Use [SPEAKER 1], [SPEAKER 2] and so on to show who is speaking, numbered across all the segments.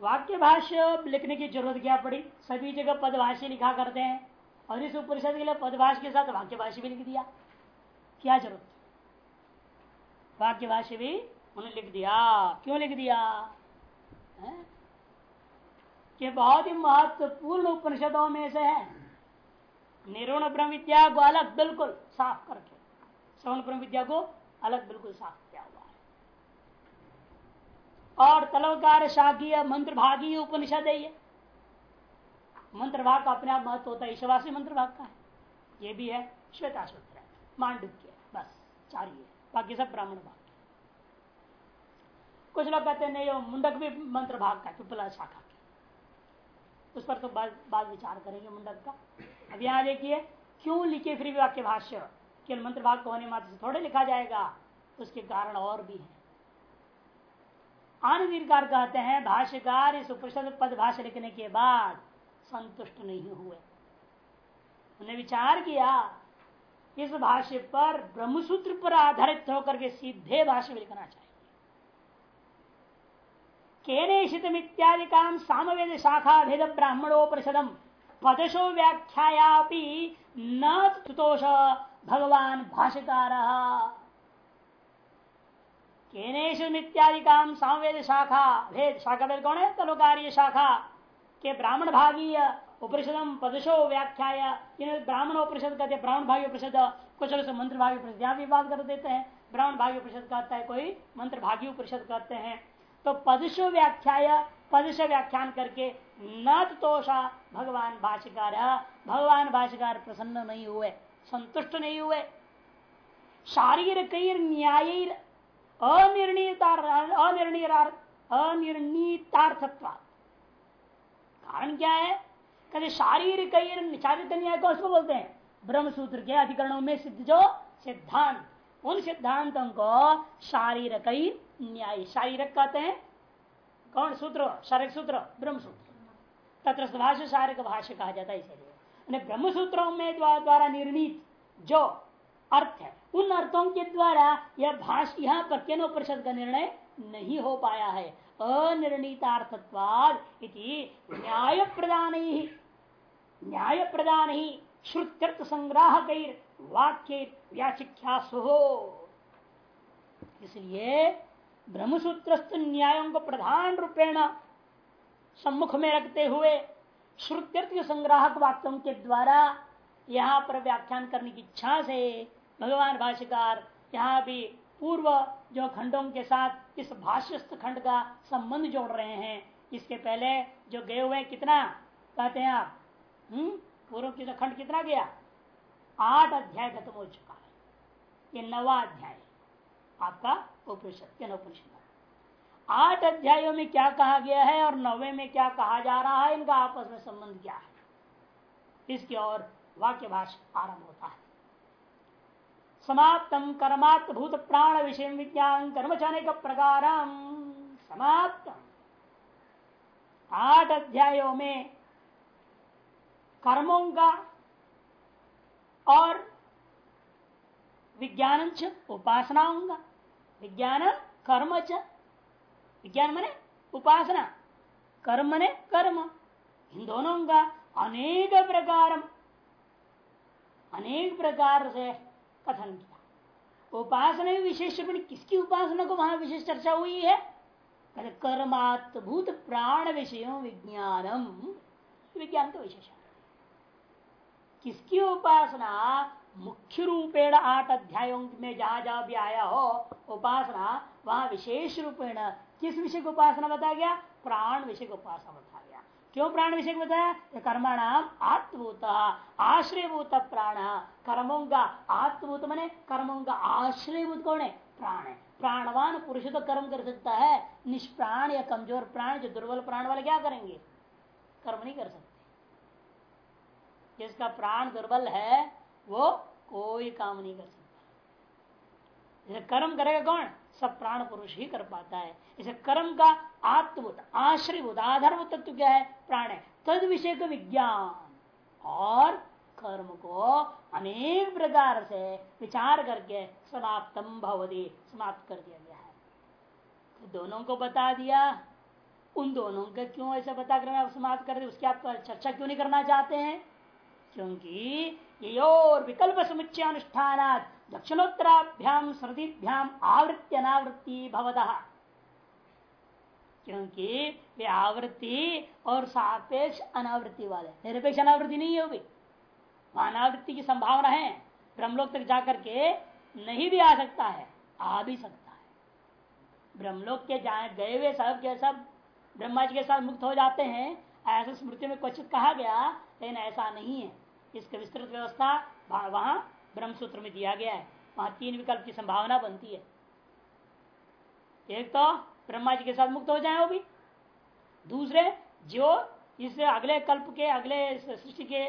[SPEAKER 1] वाक्य भाष्य लिखने की ज़रूरत क्या पड़ी? सभी जगह पदभाष्य लिखा करते हैं और इस उपनिषद के लिए पदभाष्य के साथ वाक्य भाष्य भी लिख दिया। क्या ज़रूरत? वाक्य भाष्य भी उन्होंने लिख दिया। क्यों लिख दिया? कि बहुत ही महत्वपूर्ण उपनिषदों में से है। निर्वण ब्रह्म विद्या को अलग बिल्कुल साफ़ करके श्रवण ब्रह्म विद्या को अलग बिल्कुल साफ़ किया और तलवकार शाखीय मंत्र भागी उपनिषद है ये। मंत्र भाग का अपने आप महत्व होता है ईश्वासी मंत्र भाग का है। ये भी है श्वेता सूत्र है मांडुक्य बस चार है बाकी सब ब्राह्मण भाग कुछ लोग कहते हैं नहीं मुंडक भी मंत्र भाग का पिपला शाखा के। उस पर तो बाद, बाद विचार करेंगे मुंडक का। अब यहाँ देखिए क्यों लिखे फिर भी वाक्य भाष्य? केवल मंत्र भाग को होने मात्र से थोड़े लिखा जाएगा उसके कारण और भी है। आनंदीरकार कहते हैं, भाष्यकार इस उपनिषद पद भाष्य लिखने के बाद संतुष्ट नहीं हुए। उन्हें विचार किया, इस भाष्य पर ब्रह्मसूत्र पर आधारित होकर के सीधे भाष्य लिखना चाहिए। केनेशित इत्यादि काम सामवेद शाखा भेद ब्राह्मणोपरिषदम पदशो व्याख्या न तुतोष, भगवान भाष्यकार। केनेशु इत्यादि काम सामवेद शाखा। भेद शाखा भेद कौन है? तलोकार्य शाखा। के ब्राह्मण भागीय उपनिषदम पदशो व्याख्या ब्राह्मण उपनिषद कहते हैं, ब्राह्मण भाग्य उपनिषद, कुछ मंत्र भाग्य उपनिषद, यहाँ भी बात कर देते हैं। ब्राह्मण भाग्य उपनिषद कहता है, कोई मंत्र भाग्य उपनिषद कहते हैं। तो पदशो व्याख्या पदश व्याख्यान करके न तोषा भगवान भाष्यकार भगवान भाष्यकार प्रसन्न नहीं हुए, संतुष्ट नहीं हुए। शारीरिक न्याय अनिर्णीय अनिर्णीतार्थत्व। कारण क्या है? कहते शारीरिक शारीरिक न्याय को उसको बोलते हैं। ब्रह्म सूत्र के अधिकरणों में सिद्ध जो सिद्धांत, उन सिद्धांतों को शारीरिक न्याय, शारीरक कहते हैं। कौन? सूत्र, शारीरिक सूत्र ब्रह्म सूत्र तत्र भाष्य, शारीरिक भाष्य कहा जाता है इसलिए। ब्रह्म सूत्रों में द्वारा निर्णित जो अर्थ है। उन अर्थों के द्वारा यह भाष्य यहाँ पर केनो परिषद का निर्णय नहीं हो पाया है। अनिर्णीतार्थत्वाद न्याय प्रदान ही न्याय प्रदान ही श्रुत्यर्थ संग्राह वाक्य व्याचिख्या इसलिए ब्रह्मसूत्रस्थ न्यायों को प्रधान रूपेण सम्मुख में रखते हुए श्रुत्यर्थ संग्राहक वाक्यों के द्वारा यहाँ पर व्याख्यान करने की इच्छा से भगवान भाष्यकार यहाँ भी पूर्व जो खंडों के साथ इस भाष्यस्थ खंड का संबंध जोड़ रहे हैं। इसके पहले जो गए हुए कितना? कहते हैं आप हम्म पूर्व की खंड कितना गया? आठ अध्याय खत्म हो चुका है। ये नवा अध्याय आपका उपनिषद उपनिषद आठ अध्यायों में क्या कहा गया है और नवे में क्या कहा जा रहा है? इनका आपस में संबंध क्या है? इसकी और वाक्य भाष आरंभ होता है। समाप्तम कर्मात् भूत प्राण विषय विज्ञान कर्मचारिक प्रकार समाप्त। आठ अध्यायों में कर्मों का और विज्ञान च उपासनाओं का। विज्ञान कर्म च। विज्ञान मने उपासना। कर्म मने कर्म। इन दोनों का अनेक प्रकार अनेक प्रकार से कथन किया। उपासना विशेष रूप किसकी उपासना को वहाँ विशेष चर्चा हुई है? कर्मात्भूत प्राण विषयों विज्ञानम। विज्ञान का विशेष किसकी उपासना? मुख्य रूपेण आठ अध्यायों में जहाँ जहाँ भी आया हो, उपासना वहाँ विशेष रूपेण किस विषय को उपासना बताया गया? प्राण विषय को उपासना बताया क्यों प्राण विषय बताया? कर्माणाम आत्मभूत, आश्रयभूत प्राण। कर्मों का आत्मभूत मने कर्मों का आश्रयभूत कौन है? प्राण है। प्राणवान पुरुष तो कर्म कर सकता है। निष्प्राण या कमज़ोर प्राण, जो दुर्बल प्राण वाले क्या करेंगे? कर्म नहीं कर सकते। जिसका प्राण दुर्बल है, वो कोई काम नहीं कर सकता। कर्म करेगा कौन? सब प्राण पुरुष ही कर पाता है। इसे कर्म का आत्मभूत आश्रयभूत आधारभूत तत्व क्या है? प्राण है। तद विषय का विज्ञान। और कर्म को अनेक प्रकार से विचार करके समाप्तम भवदी समाप्त कर दिया गया है। तो दोनों को बता दिया। उन दोनों का क्यों ऐसा बता कर समाप्त कर दे उसकी आप चर्चा क्यों नहीं करना चाहते हैं? क्योंकि ये और विकल्प समुच्चय अनुष्ठान दक्षिणोत्तराभ्याम सर्दिभ्याम आवृत्ति अनावृत्ति भवदा क्योंकि वे आवृत्ति और सापेक्ष अनावृत्ति वाले निरपेक्ष अनावृत्ति नहीं है अनावृत्ति की संभावना है। ब्रह्मलोक तक जाकर के नहीं भी आ सकता है, आ भी सकता है। ब्रह्मलोक के जाए गए हुए सब के सब ब्रह्मा जी के साथ मुक्त हो जाते हैं। ऐसा स्मृति में क्वचित कहा गया, लेकिन ऐसा नहीं है। इसका विस्तृत व्यवस्था वहाँ ब्रह्मसूत्र में दिया गया है। वहाँ तीन विकल्प की संभावना बनती है। एक तो ब्रह्मा जी के साथ मुक्त हो जाए वो भी। दूसरे, जो इस अगले कल्प के, अगले सृष्टि के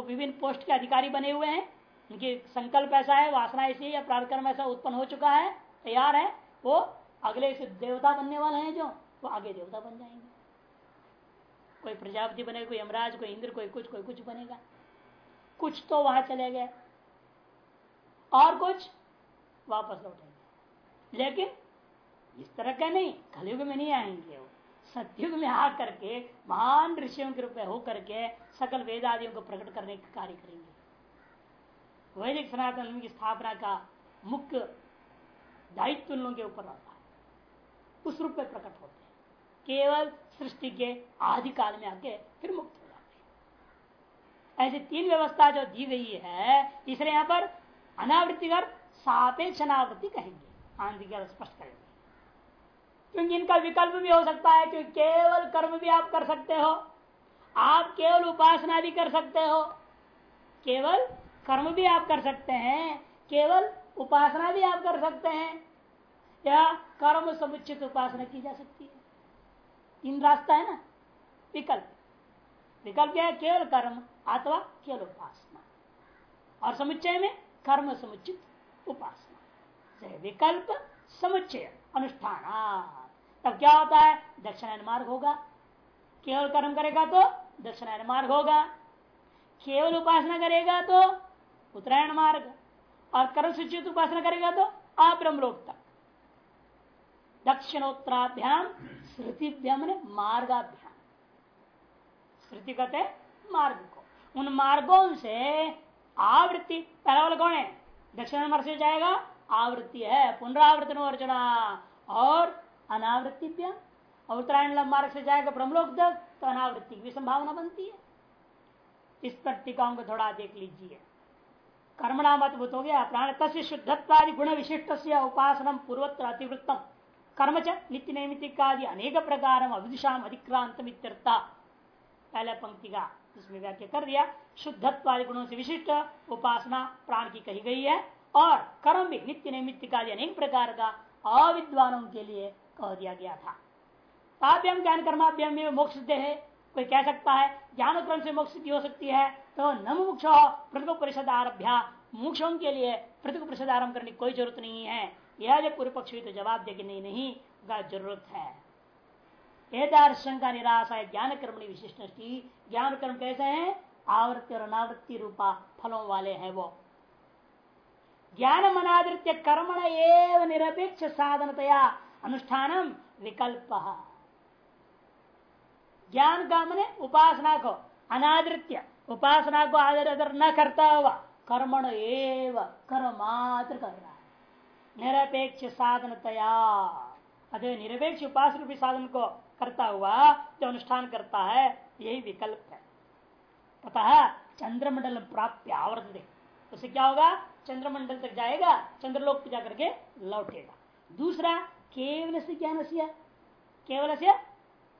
[SPEAKER 1] विभिन्न पोस्ट के अधिकारी बने हुए हैं, उनके संकल्प ऐसा है, वासना ऐसी या प्राणकर्म ऐसा उत्पन्न हो चुका है, तैयार है, वो अगले से देवता बनने वाले हैं जो, वो आगे देवता बन जाएँगे। कोई प्रजापति बनेगा, कोई यमराज, कोई इंद्र, कोई कुछ कोई कुछ बनेगा। कुछ तो वहाँ चले गए। और कुछ वापस लौटेंगे। लेकिन इस तरह का नहीं, कलयुग में नहीं आएँगे वो। सत्युग में आ करके महान ऋषियों के रूप में होकर के सकल वेदादियों को प्रकट करने का कार्य करेंगे। वैदिक सनातन की स्थापना का मुख्य दायित्व उन लोगों के ऊपर रहता है। उस रूप में प्रकट होते हैं। केवल सृष्टि के आदि काल में आके फिर मुक्त हो जाते हैं। ऐसी तीन व्यवस्था जो दी गई है, इसलिए यहाँ पर अनावृत्तिकर सापेक्ष अनावृत्ति कहेंगे। आंधिक स्पष्ट करेंगे। क्योंकि इनका विकल्प भी हो सकता है क्योंकि केवल कर्म भी आप कर सकते हो, आप केवल उपासना भी कर सकते हो, केवल कर्म भी आप कर सकते हैं, केवल उपासना भी आप कर सकते हैं, या कर्म समुचित उपासना की जा सकती है। तीन रास्ता है ना? विकल्प। विकल्प क्या है? केवल कर्म अथवा केवल उपासना। और समुच्चय में कर्म समुचित उपासना। विकल्प, समुच्चय अनुष्ठान तब क्या होता है? दक्षिणायन मार्ग होगा। केवल कर्म करेगा तो दक्षिणायन मार्ग होगा। केवल उपासना करेगा तो उत्तरायण मार्ग। और कर्म सूचित उपासना करेगा तो अब्रह्मलोक तक। दक्षिणोत्तराभ्याम श्रुतिभ्याम मार्गाभ्याम। श्रुति कहते मार्ग को। उन मार्गों से आवृत्ति, पहला वाला कौन है? दक्षिण से जाएगा, आवृत्ति है, पुनरावृत्ति अर्चना और अनावृत्ति उत्तरायण मार्ग से जाएगा ब्रह्मलोक तक तो अनावृत्ति की संभावना बनती है। इस पर टीकाओं को थोड़ा देख लीजिए। कर्मणाम अद्भुत हो गया, प्राण तस्य शुद्धत्वादि गुण विशिष्ट से उपासना पूर्वत्र अतिवृत्तम। कर्म च नित्य नैमित्तिकादि अनेक प्रकार अविदिशाम अधिक्रांत पहले पंक्ति का इसमें व्याख्या कर दिया, शुद्धत्वादि गुणों से विशिष्ट उपासना प्राण की कही गई है, और कर्म भी नित्य नैमित्तिकादि अनेक प्रकार का अविद्वानों के लिए कह दिया गया था। ताभ्यम ज्ञान कर्माभ्यम में मोक्ष है, कोई कह सकता है, ज्ञान क्रम से मोक्ष की हो सकती है तो नम मुक्ष प्रतिक परिषद आरभ्या, मोक्षों के लिए प्रतिक परिषद आरंभ करने की कोई ज़रूरत नहीं है। यह जब पूर्व पक्ष तो जवाब दे नहीं नहीं का ज़रूरत है। दर्शन का निराश ज्ञान कर्म विशिष्ट ज्ञान कर्म कैसे है? आवृत्ति और अनावृत्ति रूपा फलों वाले हैं वो। ज्ञान मनादृत्य कर्मण एवं निरपेक्ष साधनतया अनुष्ठान विकल्प। ज्ञान का मैंने उपासना को अनादृत्य उपासना को आदर आदर न करता हुआ कर्मण एव कर्म मात्र कर रहा है। निरपेक्ष साधनतया, अतः निरपेक्ष उपास रूपी साधन को करता हुआ जो अनुष्ठान करता है, यही विकल्प है। अतः चंद्रमंडल प्राप्त आवर्त उससे क्या होगा? चंद्रमंडल तक जाएगा, चंद्रलोक जाकर के लौटेगा। दूसरा केवल से ज्ञान से केवल से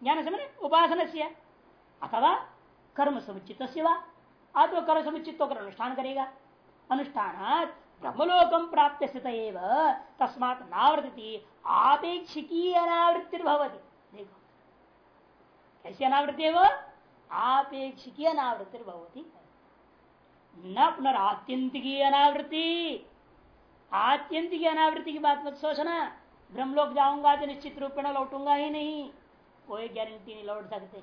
[SPEAKER 1] ज्ञान से मैंने उपासना से अथवा कर्म समुचित अथवा कर्म समुचित होकर अनुष्ठान करेगा। अनुष्ठान ब्रह्मलोकम प्राप्त स्थित तस्मात नावर्ति आपेक्षिकी अनावृत्ति देखो कैसी अनावृत्ति है वो? आपेक्षिकी अनावृत्ति भवती। न पुनरात्यंतिकी अनावृत्ति। आत्यंतिकी अनावृत्ति की बात मत सोचना। ब्रह्मलोक जाऊँगा तो निश्चित रूप में लौटूँगा ही नहीं। कोई गारंटी नहीं लौट सकते।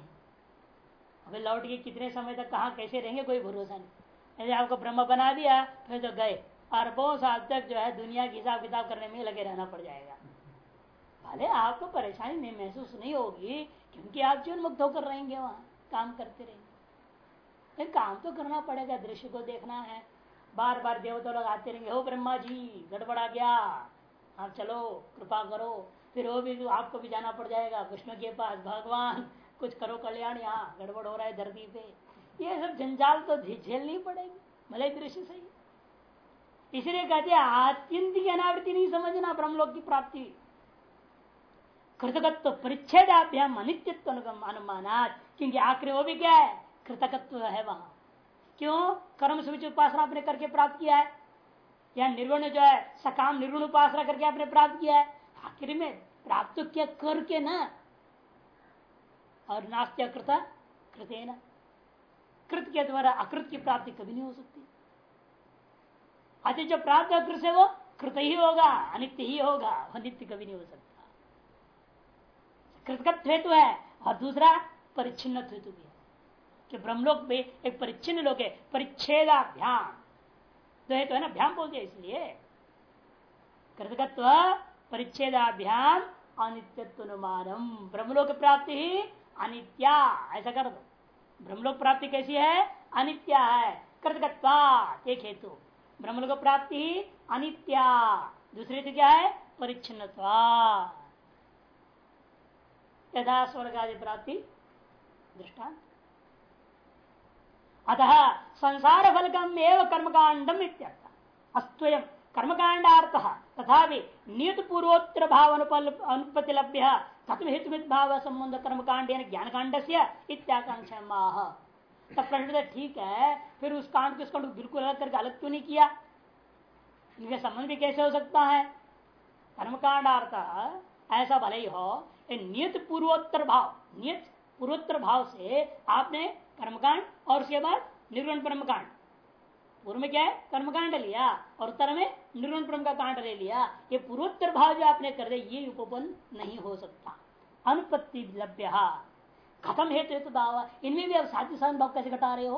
[SPEAKER 1] अभी लौट के कितने समय तक कहा कैसे रहेंगे कोई भरोसा नहीं। यदि आपको ब्रह्म बना दिया, फिर तो गए। अरबों साल तक जो है दुनिया की हिसाब किताब करने में लगे रहना पड़ जाएगा। भले आपको परेशानी नहीं महसूस नहीं होगी, क्योंकि आप जीवन मुक्त होकर रहेंगे वहाँ, काम करते रहेंगे। लेकिन काम तो करना पड़ेगा, दृश्य को देखना है। बार बार देवता लोग आते रहेंगे हो ब्रह्मा जी, गड़बड़ा गया। आप चलो, कृपा करो। फिर वो भी आपको भी जाना पड़ जाएगा, विष्णु के पास, भगवान, कुछ करो कल्याण यहाँ, गड़बड़ हो रहा है धरती पे। ये सब जंजाल तो झेलनी पड़ेगी, भले दृश्य सही इसलिए कहते हैं आत्यंतिक अनावृत्ति नहीं समझना ब्रह्मलोक की प्राप्ति। कृतकत्व परिच्छेदाभ्याम अनित्यत्व अनुमानात। क्योंकि आखिर वो भी क्या है? कृतकत्व है वहाँ। क्यों? कर्म से उपासना आपने करके प्राप्त किया है। या निर्वण जो है, सकाम निर्वण उपासना करके आपने प्राप्त किया है। आखिर में प्राप्त तो किया करके ना। और नास्त्य कृत कृते न कृत के द्वारा अकृत की प्राप्ति कभी नहीं हो सकती। अति जो प्राप्त अकृत से वो कृत ही होगा, अनित्य ही होगा वह नित्य कभी नहीं हो सकता। कृतकत्व हेतु है और दूसरा परिच्छिन्न हेतु भी है। कि ब्रह्मलोक में एक परिच्छिन्न लोक है, परिच्छेदाभ्याम। तो हेतु है ना, भ्याम बोलते इसलिए। कृतकत्व परिच्छेदाभ्याम अनित्यत्व अनुमानम ब्रह्मलोक प्राप्ति ही अनित्या, ऐसा कर दो। ब्रह्मलोक प्राप्ति कैसी है? अनित्या है। कृतकत्वा एक हेतु। ब्रह्मलोक प्राप्ति ही अनित्या। दूसरी हेतु क्या है? परिच्छिन्न यथा स्वर्ग आदि प्राप्ति दृष्टान अतः संसार फलकम एवं कर्मकांडम अस्तम कर्मकांडार्थ तथा नियत पूर्वोत्तर भाव अनुपतिलभ्य कथम हेतुमित भाव संबंध कर्मकांड ज्ञान कांड से इत्याकांक्षा प्रश्न ठीक है, फिर उस कांड को कांड बिल्कुल अलग करके अलग क्यों नहीं किया? इनके संबंध भी कैसे हो सकता है? कर्मकांडार्थ ऐसा भले ही हो नियत पूर्वोत्तर भाव, नियत पूर्वोत्तर भाव से आपने कर्मकांड और उसके बाद निर्वण कर्मकांड पूर्व में क्या है? कर्मकांड लिया और उत्तर में निर्वण कर्म का कांड ले लिया। ये पूर्वोत्तर भाव जो आपने कर दिया ये उपपन्न नहीं हो सकता। अनुपत्ति लभ्य खत्म हेतु हेतु भाव। इनमें भी आप साथी साधन भाव कैसे घटा रहे हो?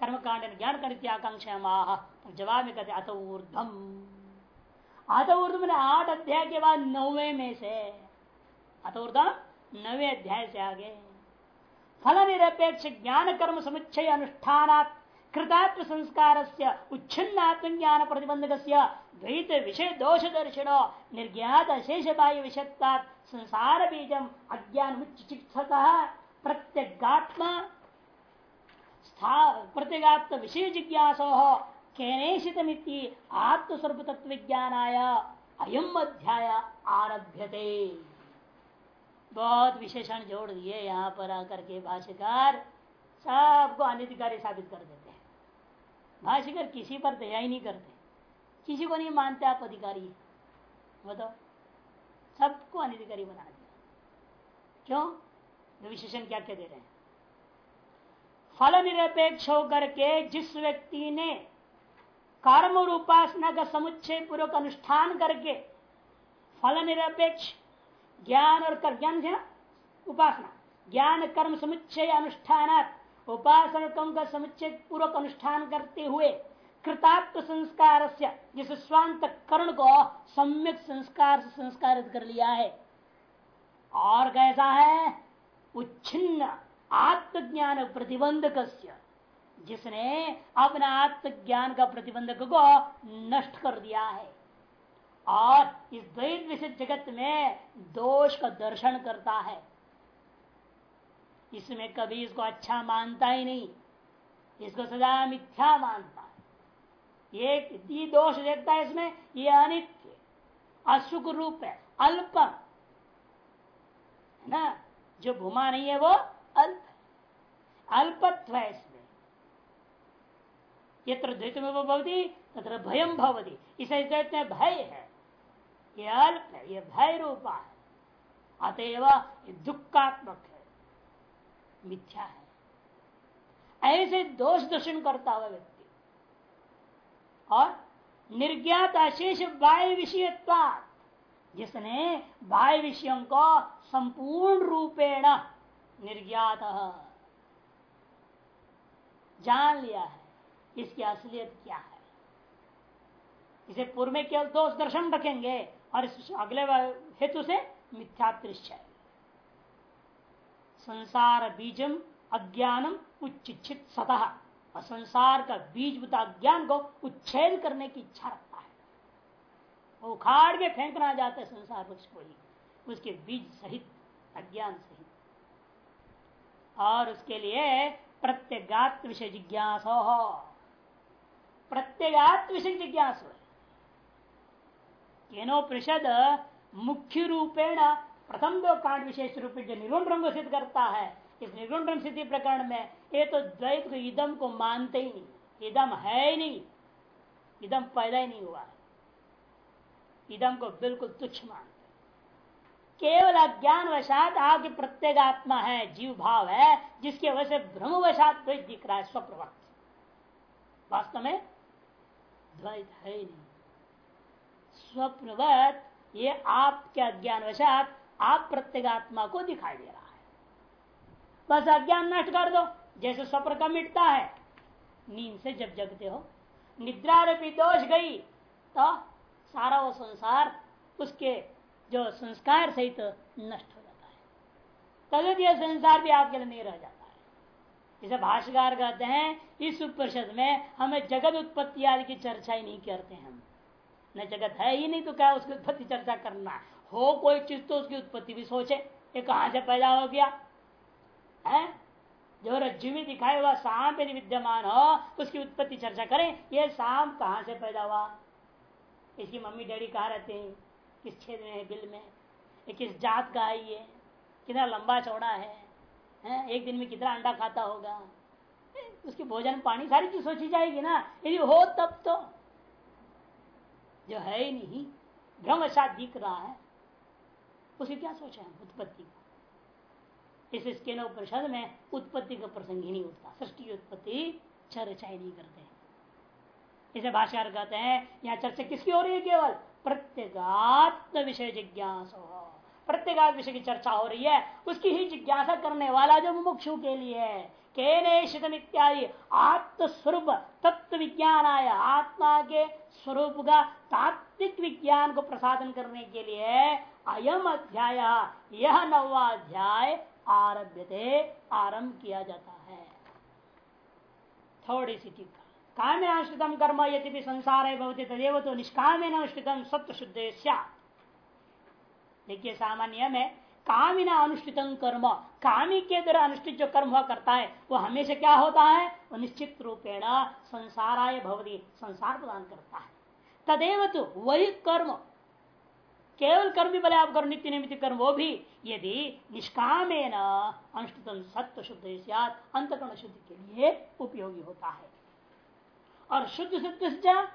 [SPEAKER 1] कर्मकांड ज्ञान कर आकांक्षा माह। जवाब में कहते अत ऊर्धम अत ऊर्ध मैंने आठ अध्याय के बाद नौवे में से। अत ऊर्धम नवे अध्याय से आगे। फल निरपेक्ष ज्ञान कर्म समुच्चय अनुष्ठान कृतात्म संस्कार से उच्छिन्न आत्मज्ञान प्रतिबंधक द्वैत विषय दोष दर्शन निर्ज्ञात अशेष बाह्य विषयता संसार बीजम अज्ञान चिकित्सक प्रत्यगात्मा प्रत्यगात्म विषय जिज्ञासो केनेशित आत्मस्वरूप तत्व विज्ञानाय अयम अध्याय आरभ्यते। बहुत विशेषण जोड़ दिए यहाँ पर आकर के भाष्यकार। सबको अनिधिकारी साबित कर देते हैं। भाष्यकार किसी पर दया ही नहीं करते। किसी को नहीं मानते आप अधिकारी। बताओ। सबको अनिधिकारी बना दिया। क्यों? विशेषण क्या क्या दे रहे हैं? फल निरपेक्ष होकर के जिस व्यक्ति ने कर्म और उपासना का समुच्चय पूर्वक अनुष्ठान करके फल निरपेक्ष ज्ञान और कर ज्ञान है उपासना। ज्ञान, कर्म समुच्चय अनुष्ठान उपासना का समुच्चय पूर्वक अनुष्ठान करते हुए कृतात्म संस्कार से जिस स्वांत कर्ण को सम्यक संस्कार से संस्कारित कर लिया है। और कैसा है? उच्छिन्न आत्मज्ञान प्रतिबंधक जिसने अपना आत्मज्ञान का प्रतिबंधक को नष्ट कर दिया है। और इस द्वैत विषय जगत में दोष का दर्शन करता है। इसमें कभी इसको अच्छा मानता ही नहीं, इसको सदा मिथ्या मानता है। ये दोष देखता है इसमें, ये अनित्य, अशुक रूप है, अल्प। है ना? जो भूमा नहीं है वो अल्प अल्पत्व है इसमें। यत्र द्वैत भवती तथा भयम भवती। इसे द्वैत में भय है। ये अल्प है, ये भय रूपा है। अतएव दुखात्मक है। मिथ्या है। ऐसे दोष दर्शन करता हुआ व्यक्ति। और निर्ज्ञात अशेष वाय विषय जिसने वाय विषयों को संपूर्ण रूपेण निर्ज्ञात। जान लिया है। इसकी असलियत क्या है? इसे पूर्व में केवल दोष दर्शन रखेंगे और इस अगले हेतु से मिथ्यात्रिश्चय संसार बीजम अज्ञानम उच्चित सतह। और संसार का बीज अज्ञान को उच्छेद करने की इच्छा रखता है। उखाड़ के फेंकना जाता है संसार वृक्ष को ही। उसके बीज सहित, अज्ञान सहित। और उसके लिए प्रत्येगात्म विषय जिज्ञास। हो प्रत्येगात्म विषय जिज्ञास केनोपनिषद मुख्य रूपेण प्रथम दो कांड विशेष रूप जो निर्गुण ब्रह्म सिद्ध करता है, इस निर्गुण ब्रह्म सिद्धि प्रकरण में ये तो द्वैत को इदम को मानते ही नहीं। इदम है ही नहीं। इदम पैदा ही नहीं हुआ इदम को बिल्कुल तुच्छ मानते केवल अज्ञान वशात आगे प्रत्येक आत्मा है जीव भाव है, जिसकी वजह से भ्रम वशात दिख रहा है, स्वप्रवक्त। वास्तव में द्वैत है ही नहीं। स्वप्नवत, ये आपके अज्ञान वशात आप प्रत्येगात्मा को दिखाई दे रहा है। बस अज्ञान नष्ट कर दो, जैसे स्वप्न का मिटता है। नींद से जब जगते हो, निद्रा रूपी दोष गई तो सारा वो संसार, उसके जो संस्कार सहित तो नष्ट हो जाता है। तब यह संसार भी आपके लिए नहीं रह जाता। जिसे भाष्यकार कहते हैं इस उपनिषद में हमें जगत उत्पत्ति आदि की चर्चा ही नहीं करते हम। न जगत है ही नहीं तो क्या उसकी उत्पत्ति चर्चा करना? हो कोई चीज़ तो उसकी उत्पत्ति भी सोचे। ये कहाँ से पैदा हो गया? है? जो रज्जु में दिखाए हुआ सांप यदि विद्यमान हो उसकी उत्पत्ति चर्चा करें। ये सांप कहाँ से पैदा हुआ? इसकी मम्मी डैडी कहा रहते हैं? किस छेद में है बिल में? किस जात का है ये? कितना लंबा चौड़ा है, है? एक दिन में कितना अंडा खाता होगा? उसकी भोजन पानी सारी चीज़ सोची जाएगी ना? यदि हो तब तो। जो है ही नहीं भ्रमशात दिख रहा है। उसे क्या सोचा है उत्पत्ति का? इस इसके उपनिषद में उत्पत्ति का प्रसंग ही नहीं उठता। सृष्टि उत्पत्ति चर्चा ही नहीं करते। इसे भाषा कहते हैं, यहाँ चर्चा किसकी हो रही है केवल? प्रत्येगात्म विषय जिज्ञासा। प्रत्येगात्म विषय की चर्चा हो रही है। उसकी ही जिज्ञासा करने वाला जो मुमुक्षु के लिए है केनेशितम इत्यादि, आत्मस्वरूप तत्व विज्ञान आया आत्मा के स्वरूप का तात्विक विज्ञान को प्रसादन करने के लिए अयम अध्याय, यह नवा अध्याय आरभ्य आरंभ किया जाता है। थोड़ी सी टीका। काम्य अनुष्ठितम कर्म यदि संसार है तदेव तो निष्काम्य अनुष्ठितम सत्य शुद्ध देखिए सामान्य में कामिना अनुष्ठित कर्म। कामी के द्वारा अनुष्ठित जो कर्म हुआ करता है, वो हमेशा क्या होता है? वो निश्चित रूपेण संसाराय भवती, संसार प्रदान करता है। तदेव तो वही कर्म, केवल कर्म भी भले आप करो नित्य निमित्त कर्म, वो भी, यदि निष्काम अनुष्ठित सत्य शुद्ध अंतकर्ण शुद्ध के लिए उपयोगी होता है। और शुद्ध सत्य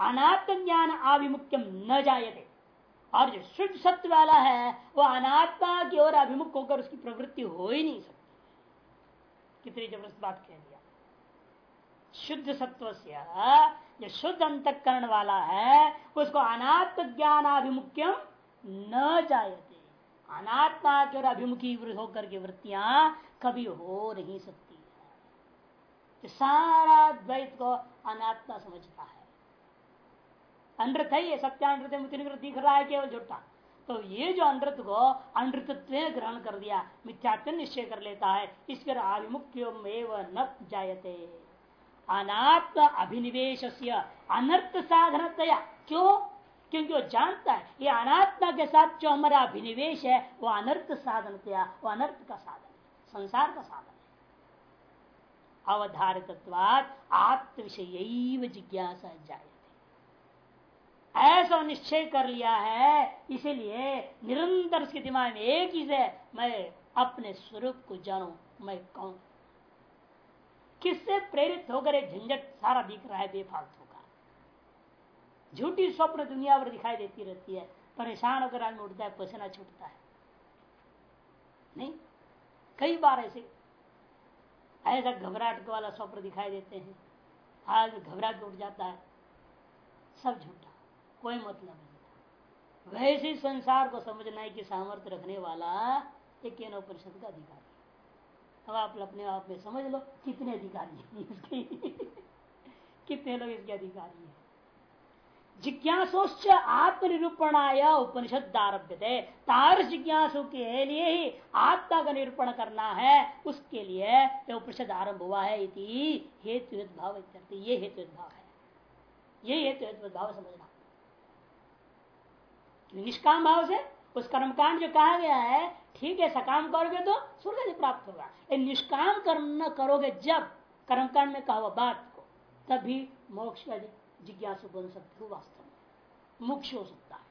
[SPEAKER 1] अनात्म ज्ञान आभिमुख्यम न जायते। और जो शुद्ध सत्य वाला है, वो अनात्मा की ओर अभिमुख होकर उसकी प्रवृत्ति हो ही नहीं सकती। कितनी ज़बरदस्त बात कह दिया। शुद्ध सत्व से, जो शुद्ध अंतकरण वाला है, उसको अनात्म ज्ञान अभिमुख्यम न जायते। अनात्मा की ओर अभिमुखी होकर के वृत्तियाँ कभी हो नहीं सकती। है सारा द्वैत को अनात्मा समझता है। अनृत है ये सत्यानृत दिख रहा है केवल झूठा। तो ये जो अनृत को अनृतत्व ग्रहण कर दिया, मिथ्यात्व निश्चय कर लेता है, इस पर आभिमुख्य न जायते। अनात्म अभिनिवेश अनर्थ साधन साधनतया। क्यों? क्योंकि वो जानता है, ये अनात्मा के साथ जो हमारा अभिनिवेश है, वो अनर्थ साधन साधनतया, वो अनर्थ का साधन संसार का साधन अवधारित आत्म विषय जिज्ञासा जाए ऐसा निश्चय कर लिया है, इसीलिए निरंतर उसके दिमाग में एक ही से मैं अपने स्वरूप को जानू, मैं कौन किससे प्रेरित होकर एक झंझट सारा दिख रहा है बेफालतू का? झूठी स्वप्न दुनिया पर दिखाई देती रहती है, परेशान होकर आदमी उठता है, पसीना छूटता है। नहीं, कई बार ऐसे, ऐसा घबराहट वाला स्वप्न दिखाई देते हैं आज घबरा के उठ जाता है, सब झूठा। कोई मतलब नहीं वैसे संसार को समझना है कि सामर्थ्य रखने वाला एक परिषद का अधिकारी अब आप अपने आप में समझ लो, कितने अधिकारी हैं कितने लोग इसके अधिकारी हैं? जिज्ञासोच आत्मनिरूपणाय उपनिषद आरभ्य थे तार जिज्ञासु के लिए ही आत्मा का निरूपण करना है, उसके लिए यह उपनिषद आरंभ हुआ है इति हेतु भाव ये हेतु भाव है। ये हेतु भाव समझना। निष्काम भाव से उस कर्मकांड जो कहा गया है, ठीक है, सकाम करोगे तो स्वर्ग प्राप्त होगा। निष्काम कर्म न करोगे जब कर्मकांड में कहा बात को, तभी मोक्ष का जिज्ञासु बन सकते हो वास्तव में मुक्ष हो सकता है।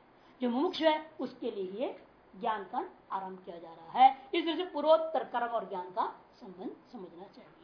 [SPEAKER 1] जो मुमुक्ष है, उसके लिए ज्ञान का आरंभ किया जा रहा है। इस तरह से पूर्वोत्तर कर्म और ज्ञान का संबंध समझना चाहिए।